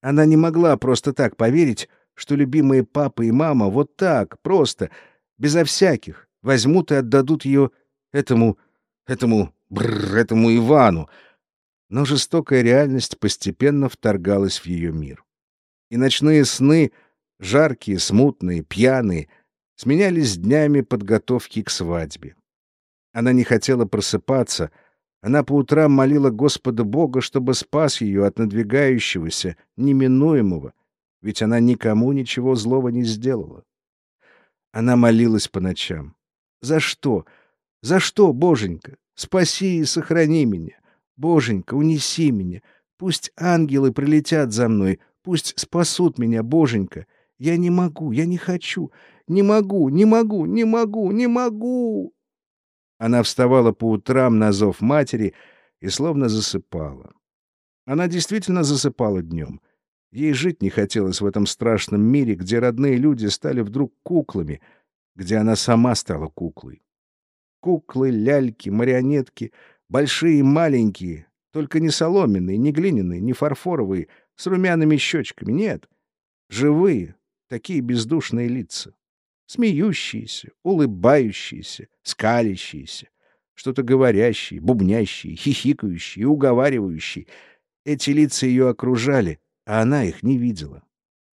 Она не могла просто так поверить, что любимые папа и мама вот так, просто, безо всяких, возьмут и отдадут ее этому, этому, бррр, этому Ивану. Но жестокая реальность постепенно вторгалась в ее мир. И ночные сны — жаркие, смутные, пьяные, сменялись днями подготовки к свадьбе. Она не хотела просыпаться, она по утрам молила Господа Бога, чтобы спас ее от надвигающегося, неминуемого, ведь она никому ничего злого не сделала. Она молилась по ночам. «За что? За что, Боженька? Спаси и сохрани меня! Боженька, унеси меня! Пусть ангелы прилетят за мной, пусть спасут меня, Боженька! Я не могу, я не хочу. Не могу, не могу, не могу, не могу. Она вставала по утрам на зов матери и словно засыпала. Она действительно засыпала днем. Ей жить не хотелось в этом страшном мире, где родные люди стали вдруг куклами, где она сама стала куклой. Куклы, ляльки, марионетки, большие и маленькие, только не соломенные, не глиняные, не фарфоровые, с румяными щечками, нет. Живые, такие бездушные лица. Смеющиеся, улыбающиеся, скалящиеся, что-то говорящие, бубнящие, хихикающие, уговаривающие. Эти лица ее окружали, а она их не видела.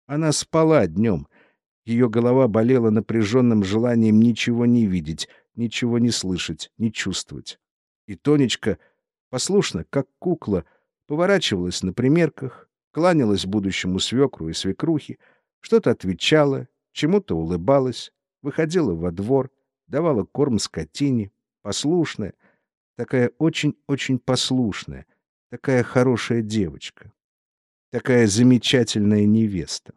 Она спала днем, Ее голова болела напряженным желанием ничего не видеть, ничего не слышать, не чувствовать. И Тонечка, послушно, как кукла, поворачивалась на примерках, кланялась будущему свекру и свекрухе, что-то отвечала, чему-то улыбалась, выходила во двор, давала корм скотине, послушная, такая очень-очень послушная, такая хорошая девочка, такая замечательная невеста.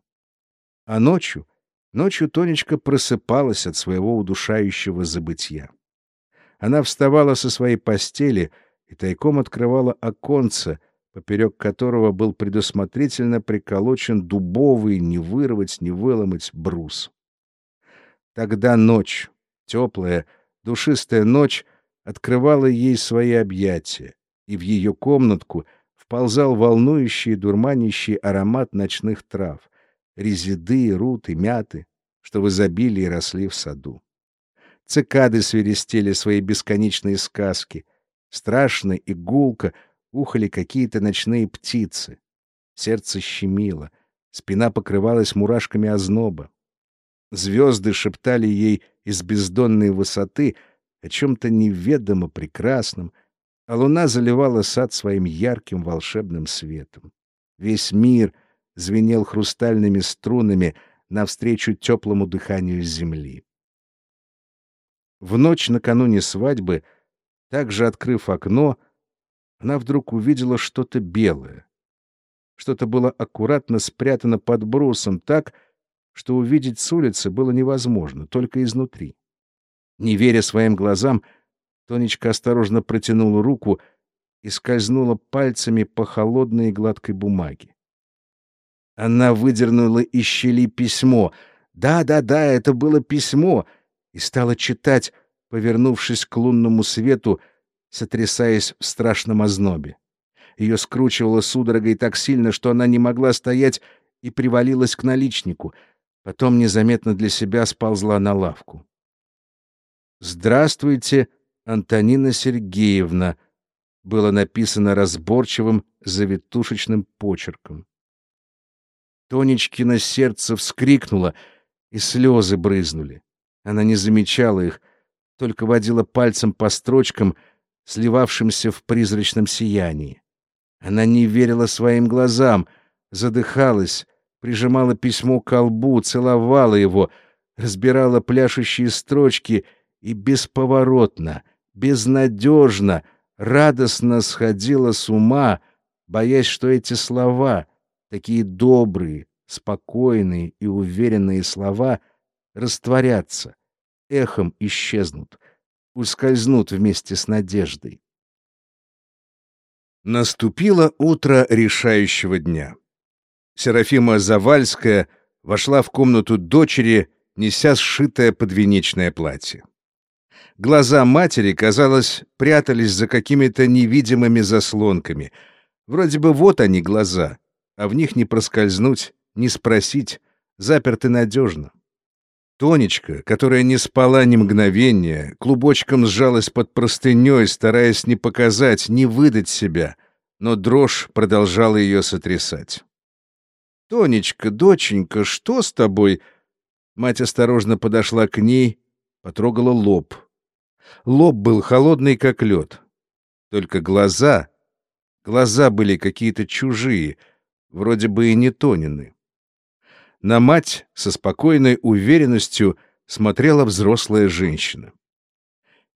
А ночью, ночью Тонечка просыпалась от своего удушающего забытья. Она вставала со своей постели и тайком открывала оконце, поперек которого был предусмотрительно приколочен дубовый, не вырвать, не выломать брус. Тогда ночь, теплая, душистая ночь, открывала ей свои объятия, и в ее комнатку вползал волнующий дурманящий аромат ночных трав, резиды, руты, мяты, что в изобилии росли в саду. Цикады свиристели свои бесконечные сказки, страшно и гулко — ухали какие-то ночные птицы. Сердце щемило, спина покрывалась мурашками озноба. Звезды шептали ей из бездонной высоты о чем-то неведомо прекрасном, а луна заливала сад своим ярким волшебным светом. Весь мир звенел хрустальными струнами навстречу теплому дыханию земли. В ночь накануне свадьбы, также открыв окно, она вдруг увидела что-то белое. Что-то было аккуратно спрятано под брусом так, что увидеть с улицы было невозможно, только изнутри. Не веря своим глазам, Тонечка осторожно протянула руку и скользнула пальцами по холодной и гладкой бумаге. Она выдернула из щели письмо. Да-да-да, это было письмо, и стала читать, повернувшись к лунному свету, сотрясаясь в страшном ознобе. Ее скручивало судорогой так сильно, что она не могла стоять и привалилась к наличнику. Потом незаметно для себя сползла на лавку. «Здравствуйте, Антонина Сергеевна», было написано разборчивым завитушечным почерком. Тонечкино сердце вскрикнуло, и слезы брызнули. Она не замечала их, только водила пальцем по строчкам — сливавшимся в призрачном сиянии. Она не верила своим глазам, задыхалась, прижимала письмо к колбу, целовала его, разбирала пляшущие строчки и бесповоротно, безнадежно, радостно сходила с ума, боясь, что эти слова, такие добрые, спокойные и уверенные слова, растворятся, эхом исчезнут, ускользнут вместе с надеждой. Наступило утро решающего дня. Серафима Завальская вошла в комнату дочери, неся сшитое подвенечное платье. Глаза матери, казалось, прятались за какими-то невидимыми заслонками. Вроде бы вот они, глаза, а в них не проскользнуть, не спросить, заперты надежно. Тонечка, которая не спала ни мгновения, клубочком сжалась под простыней, стараясь не показать, не выдать себя, но дрожь продолжала ее сотрясать. «Тонечка, доченька, что с тобой?» Мать осторожно подошла к ней, потрогала лоб. Лоб был холодный, как лед. Только глаза... Глаза были какие-то чужие, вроде бы и не Тонины. На мать со спокойной уверенностью смотрела взрослая женщина.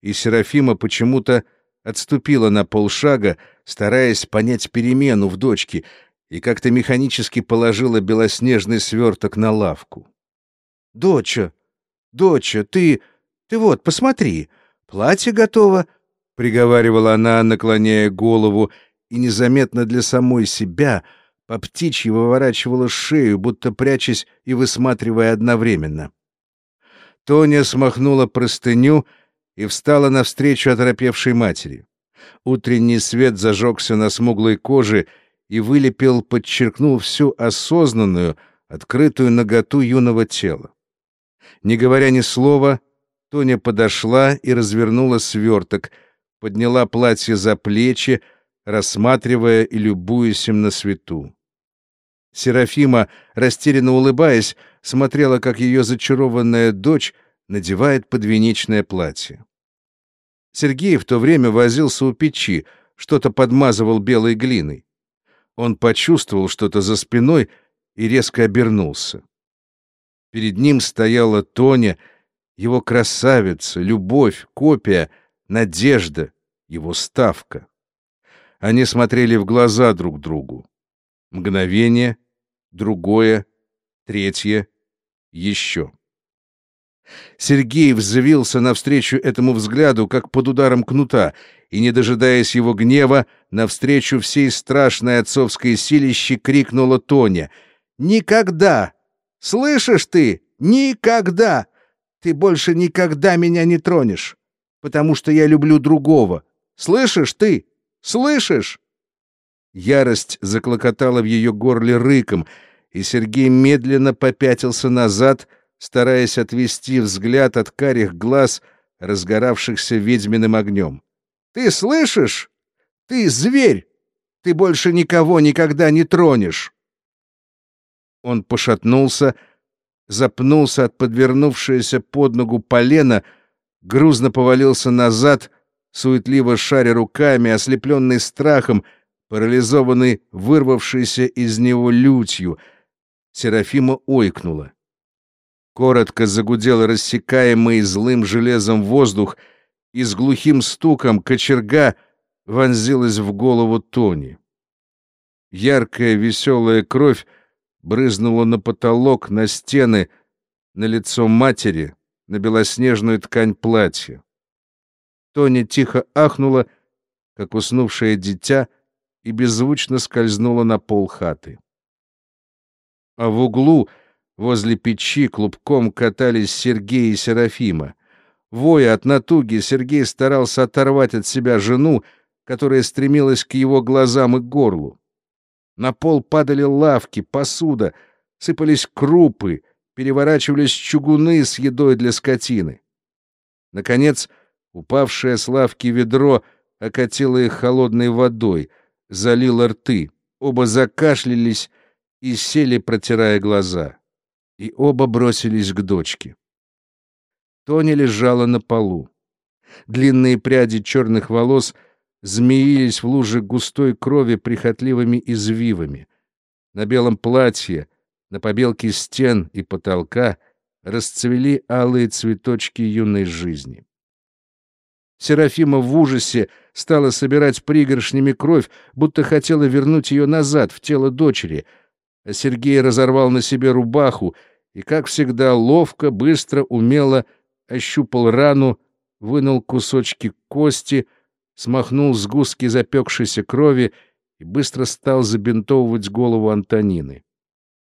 И Серафима почему-то отступила на полшага, стараясь понять перемену в дочке, и как-то механически положила белоснежный сверток на лавку. «Доча, доча, ты... ты вот, посмотри, платье готово», — приговаривала она, наклоняя голову, и незаметно для самой себя — по птичьи выворачивала шею, будто прячась и высматривая одновременно. Тоня смахнула простыню и встала навстречу оторопевшей матери. Утренний свет зажегся на смуглой коже и вылепил, подчеркнул всю осознанную, открытую наготу юного тела. Не говоря ни слова, Тоня подошла и развернула сверток, подняла платье за плечи, рассматривая и любуясь им на свету. Серафима, растерянно улыбаясь, смотрела, как ее зачарованная дочь надевает подвенечное платье. Сергей в то время возился у печи, что-то подмазывал белой глиной. Он почувствовал что-то за спиной и резко обернулся. Перед ним стояла Тоня, его красавица, любовь, копия, надежда, его ставка. Они смотрели в глаза друг другу. Мгновение, другое, третье, еще. Сергей взвился навстречу этому взгляду, как под ударом кнута, и, не дожидаясь его гнева, навстречу всей страшной отцовской силище крикнула Тоня. «Никогда! Слышишь ты? Никогда! Ты больше никогда меня не тронешь, потому что я люблю другого. Слышишь ты? Слышишь?» Ярость заклокотала в ее горле рыком, и Сергей медленно попятился назад, стараясь отвести взгляд от карих глаз, разгоравшихся ведьминым огнем. «Ты слышишь? Ты зверь! Ты больше никого никогда не тронешь!» Он пошатнулся, запнулся от подвернувшегося под ногу полена, грузно повалился назад, суетливо шаря руками, ослепленный страхом, парализованный вырвавшейся из него лютью. Серафима ойкнула. Коротко загудел рассекаемый злым железом воздух, и с глухим стуком кочерга вонзилась в голову Тони. Яркая веселая кровь брызнула на потолок, на стены, на лицо матери, на белоснежную ткань платья. Тоня тихо ахнула, как уснувшее дитя, и беззвучно скользнула на пол хаты. А в углу Возле печи клубком катались Сергей и Серафима. Воя от натуги, Сергей старался оторвать от себя жену, которая стремилась к его глазам и горлу. На пол падали лавки, посуда, сыпались крупы, переворачивались чугуны с едой для скотины. Наконец, упавшее с лавки ведро окатило их холодной водой, залило рты. Оба закашлялись и сели, протирая глаза и оба бросились к дочке. Тоня лежала на полу. Длинные пряди черных волос змеились в луже густой крови прихотливыми извивами. На белом платье, на побелке стен и потолка расцвели алые цветочки юной жизни. Серафима в ужасе стала собирать пригоршнями кровь, будто хотела вернуть ее назад, в тело дочери, а Сергей разорвал на себе рубаху и, как всегда, ловко, быстро, умело ощупал рану, вынул кусочки кости, смахнул сгустки запекшейся крови и быстро стал забинтовывать голову Антонины.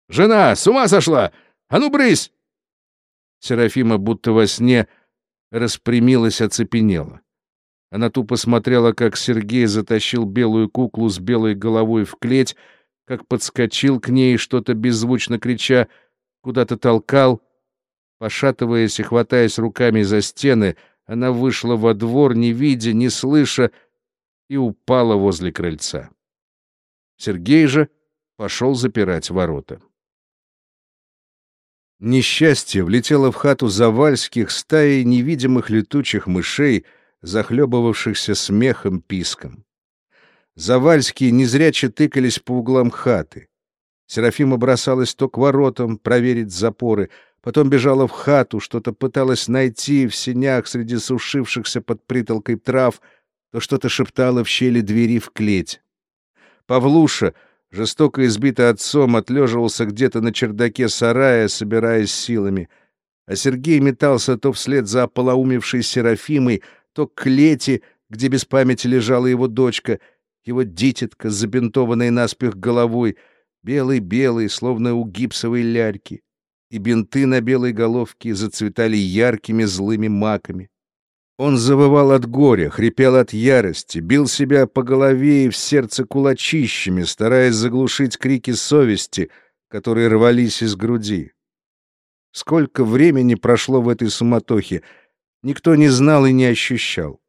«Жена, с ума сошла! А ну, брысь!» Серафима будто во сне распрямилась, оцепенела. Она тупо смотрела, как Сергей затащил белую куклу с белой головой в клеть, как подскочил к ней, что-то беззвучно крича, куда-то толкал. Пошатываясь и хватаясь руками за стены, она вышла во двор, не видя, не слыша, и упала возле крыльца. Сергей же пошел запирать ворота. Несчастье влетело в хату Завальских стаей невидимых летучих мышей, захлебывавшихся смехом писком. Завальские незряче тыкались по углам хаты. Серафима бросалась то к воротам проверить запоры, потом бежала в хату, что-то пыталась найти в сенях среди сушившихся под притолкой трав, то что-то шептала в щели двери в клеть. Павлуша, жестоко избитый отцом, отлеживался где-то на чердаке сарая, собираясь силами, а Сергей метался то вслед за ополоумевшей Серафимой, то к клете, где без памяти лежала его дочка, его дитятка, забинтованная наспех головой — белый-белый, словно у гипсовой лярки, и бинты на белой головке зацветали яркими злыми маками. Он завывал от горя, хрипел от ярости, бил себя по голове и в сердце кулачищами, стараясь заглушить крики совести, которые рвались из груди. Сколько времени прошло в этой суматохе, никто не знал и не ощущал.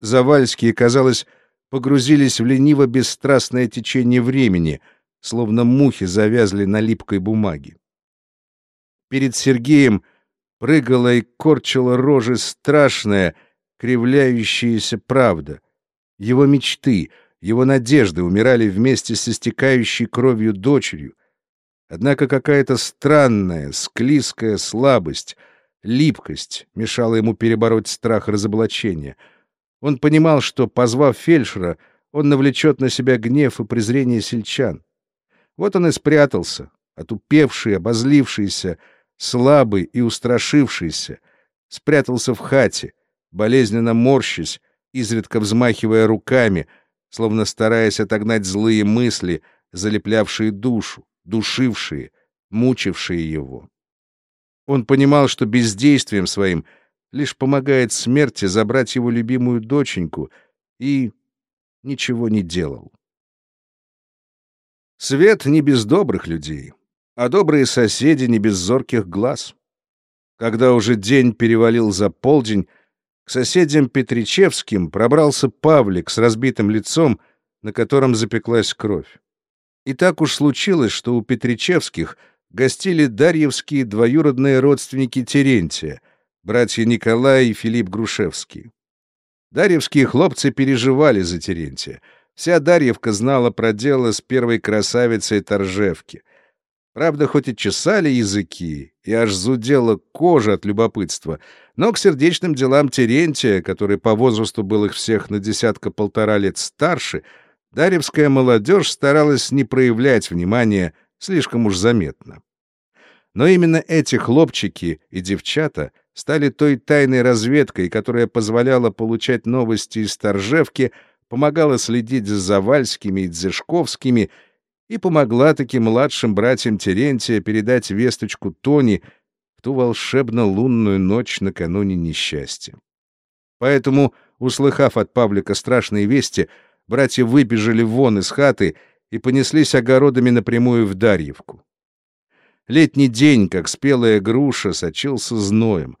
Завальские, казалось, погрузились в лениво-бесстрастное течение времени — словно мухи завязли на липкой бумаге. Перед Сергеем прыгала и корчила рожи страшная, кривляющаяся правда. Его мечты, его надежды умирали вместе с истекающей кровью дочерью. Однако какая-то странная, склизкая слабость, липкость мешала ему перебороть страх разоблачения. Он понимал, что, позвав фельдшера, он навлечет на себя гнев и презрение сельчан. Вот он и спрятался, отупевший, обозлившийся, слабый и устрашившийся, спрятался в хате, болезненно морщась, изредка взмахивая руками, словно стараясь отогнать злые мысли, залеплявшие душу, душившие, мучившие его. Он понимал, что бездействием своим лишь помогает смерти забрать его любимую доченьку, и ничего не делал. Свет не без добрых людей, а добрые соседи не без зорких глаз. Когда уже день перевалил за полдень, к соседям Петричевским пробрался Павлик с разбитым лицом, на котором запеклась кровь. И так уж случилось, что у Петричевских гостили дарьевские двоюродные родственники Терентия, братья Николай и Филипп Грушевские. Дарьевские хлопцы переживали за Терентия. Вся Дарьевка знала про дело с первой красавицей Торжевки. Правда, хоть и чесали языки, и аж зудела кожа от любопытства, но к сердечным делам Терентия, который по возрасту был их всех на десятка-полтора лет старше, даревская молодежь старалась не проявлять внимания слишком уж заметно. Но именно эти хлопчики и девчата стали той тайной разведкой, которая позволяла получать новости из Торжевки, помогала следить за Завальскими и Дзешковскими и помогла таким младшим братьям Терентия передать весточку Тони в ту волшебно-лунную ночь накануне несчастья. Поэтому, услыхав от Павлика страшные вести, братья выбежали вон из хаты и понеслись огородами напрямую в Дарьевку. Летний день, как спелая груша, сочился зноем.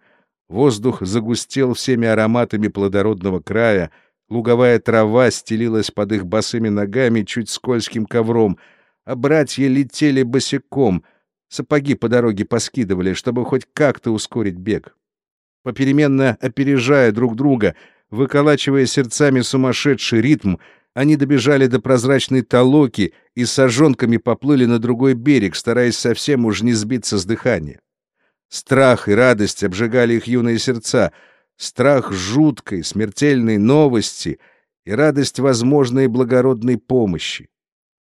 Воздух загустел всеми ароматами плодородного края, луговая трава стелилась под их босыми ногами чуть скользким ковром — а братья летели босиком, сапоги по дороге поскидывали, чтобы хоть как-то ускорить бег. Попеременно опережая друг друга, выколачивая сердцами сумасшедший ритм, они добежали до прозрачной толоки и с сожонками поплыли на другой берег, стараясь совсем уж не сбиться с дыхания. Страх и радость обжигали их юные сердца, страх жуткой, смертельной новости и радость возможной благородной помощи.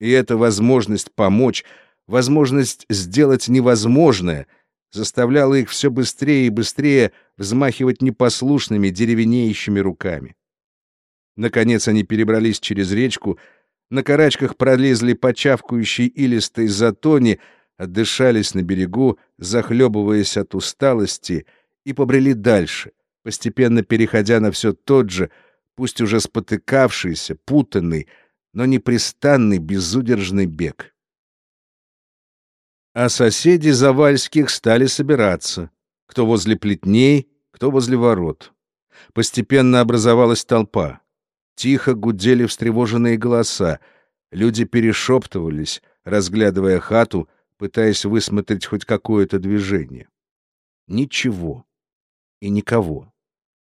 И эта возможность помочь, возможность сделать невозможное заставляла их все быстрее и быстрее взмахивать непослушными деревенеющими руками. Наконец они перебрались через речку, на карачках пролезли по чавкающей илистой затоне, отдышались на берегу, захлебываясь от усталости, и побрели дальше, постепенно переходя на все тот же, пусть уже спотыкавшийся, путанный, но непрестанный безудержный бег. А соседи Завальских стали собираться, кто возле плетней, кто возле ворот. Постепенно образовалась толпа. Тихо гудели встревоженные голоса, люди перешептывались, разглядывая хату, пытаясь высмотреть хоть какое-то движение. Ничего и никого.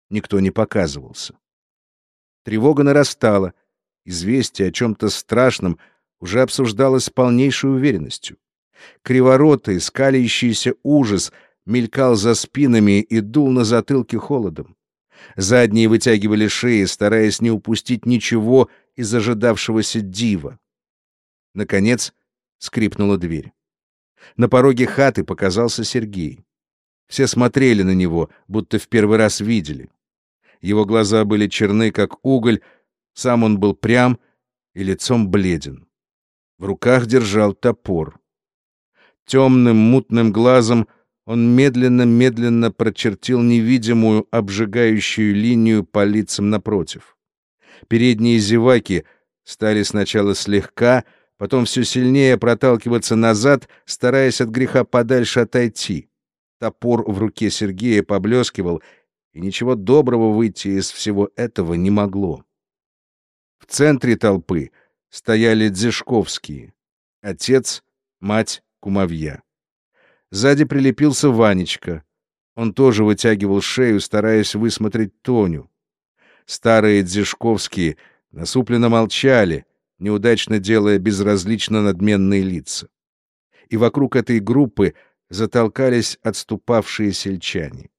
Никто не показывался. Тревога нарастала, Известие о чем-то страшном уже обсуждалось с полнейшей уверенностью. Криворотый, скалящийся ужас мелькал за спинами и дул на затылке холодом. Задние вытягивали шеи, стараясь не упустить ничего из ожидавшегося дива. Наконец скрипнула дверь. На пороге хаты показался Сергей. Все смотрели на него, будто в первый раз видели. Его глаза были черны, как уголь, сам он был прям и лицом бледен. В руках держал топор. Темным мутным глазом он медленно-медленно прочертил невидимую обжигающую линию по лицам напротив. Передние зеваки стали сначала слегка, потом все сильнее проталкиваться назад, стараясь от греха подальше отойти. Топор в руке Сергея поблескивал, и ничего доброго выйти из всего этого не могло. В центре толпы стояли Дзешковские. Отец, мать, кумовья. Сзади прилепился Ванечка. Он тоже вытягивал шею, стараясь высмотреть Тоню. Старые Дзишковские насупленно молчали, неудачно делая безразлично надменные лица. И вокруг этой группы затолкались отступавшие сельчане.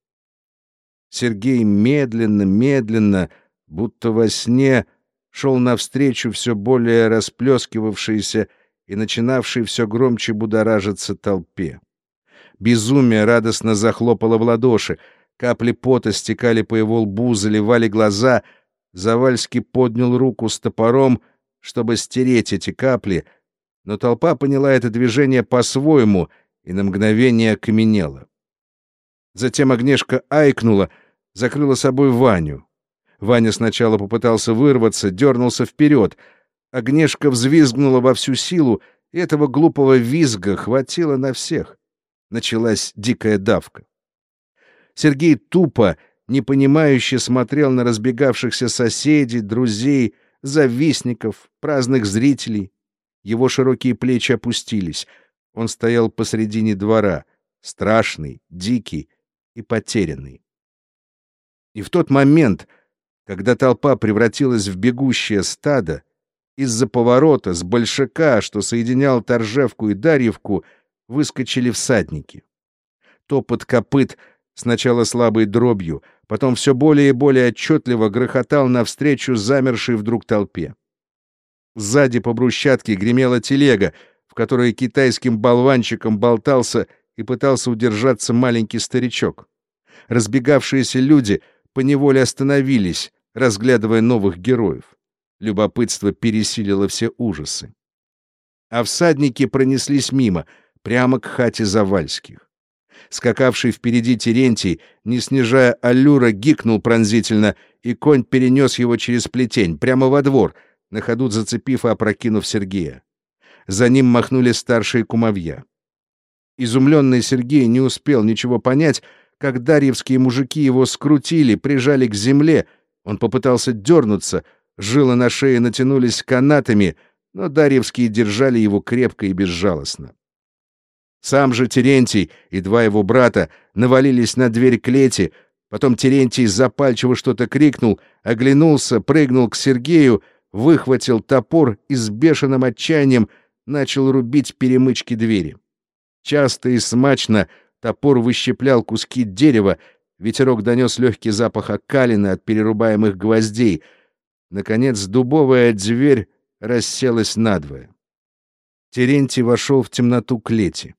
Сергей медленно, медленно, будто во сне, шел навстречу все более расплескивавшейся и начинавшей все громче будоражиться толпе. Безумие радостно захлопало в ладоши, капли пота стекали по его лбу, заливали глаза. Завальский поднял руку с топором, чтобы стереть эти капли, но толпа поняла это движение по-своему и на мгновение окаменела. Затем Огнешка айкнула, закрыла собой Ваню. Ваня сначала попытался вырваться, дернулся вперед. Огнешка взвизгнула во всю силу, и этого глупого визга хватило на всех. Началась дикая давка. Сергей тупо, непонимающе смотрел на разбегавшихся соседей, друзей, завистников, праздных зрителей. Его широкие плечи опустились. Он стоял посредине двора, страшный, дикий и потерянный. И в тот момент, когда толпа превратилась в бегущее стадо, из-за поворота с большака, что соединял Торжевку и Дарьевку, выскочили всадники. Топот копыт сначала слабой дробью, потом все более и более отчетливо грохотал навстречу замершей вдруг толпе. Сзади по брусчатке гремела телега, в которой китайским болванчиком болтался и пытался удержаться маленький старичок. Разбегавшиеся люди поневоле остановились, разглядывая новых героев. Любопытство пересилило все ужасы. А всадники пронеслись мимо, прямо к хате Завальских. Скакавший впереди Терентий, не снижая аллюра, гикнул пронзительно, и конь перенес его через плетень, прямо во двор, на ходу зацепив и опрокинув Сергея. За ним махнули старшие кумовья. Изумленный Сергей не успел ничего понять, как дарьевские мужики его скрутили, прижали к земле. Он попытался дернуться, жилы на шее натянулись канатами, но дарьевские держали его крепко и безжалостно. Сам же Терентий и два его брата навалились на дверь клети, потом Терентий запальчиво что-то крикнул, оглянулся, прыгнул к Сергею, выхватил топор и с бешеным отчаянием начал рубить перемычки двери. Часто и смачно топор выщеплял куски дерева, ветерок донес легкий запах окалины от перерубаемых гвоздей. Наконец дубовая дверь расселась надвое. Терентий вошел в темноту клети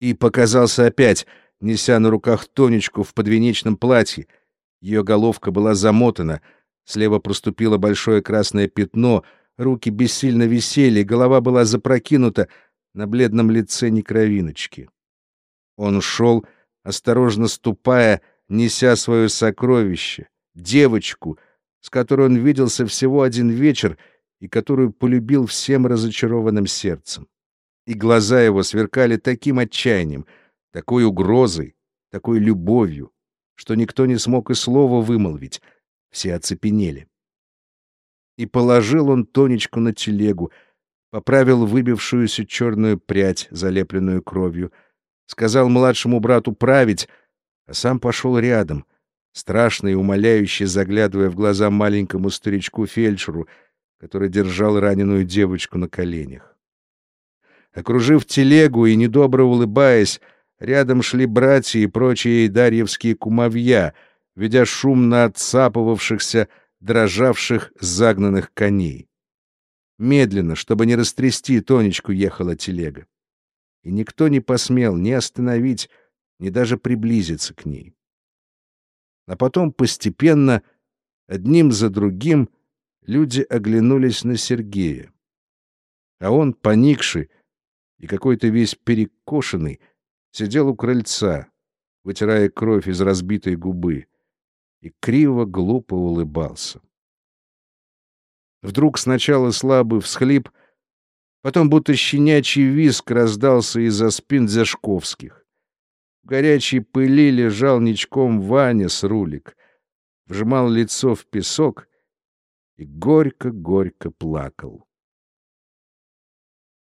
и показался опять, неся на руках Тонечку в подвенечном платье. Ее головка была замотана, слева проступило большое красное пятно, руки бессильно висели, голова была запрокинута, на бледном лице ни кровиночки. Он шел, осторожно ступая, неся свое сокровище, девочку, с которой он виделся всего один вечер и которую полюбил всем разочарованным сердцем и глаза его сверкали таким отчаянием, такой угрозой, такой любовью, что никто не смог и слова вымолвить, все оцепенели. И положил он Тонечку на телегу, поправил выбившуюся черную прядь, залепленную кровью, сказал младшему брату править, а сам пошел рядом, страшно и умоляюще заглядывая в глаза маленькому старичку-фельдшеру, который держал раненую девочку на коленях. Окружив телегу и недобро улыбаясь, рядом шли братья и прочие дарьевские кумовья, ведя шумно отцапывавшихся, дрожавших загнанных коней. Медленно, чтобы не растрясти Тонечку, ехала телега. И никто не посмел ни остановить, ни даже приблизиться к ней. А потом постепенно, одним за другим, люди оглянулись на Сергея. А он, поникший, и какой-то весь перекошенный сидел у крыльца, вытирая кровь из разбитой губы, и криво глупо улыбался. Вдруг сначала слабый всхлип, потом будто щенячий виск раздался из-за спин Зяшковских. В горячей пыли лежал ничком Ваня с рулик, вжимал лицо в песок и горько-горько плакал.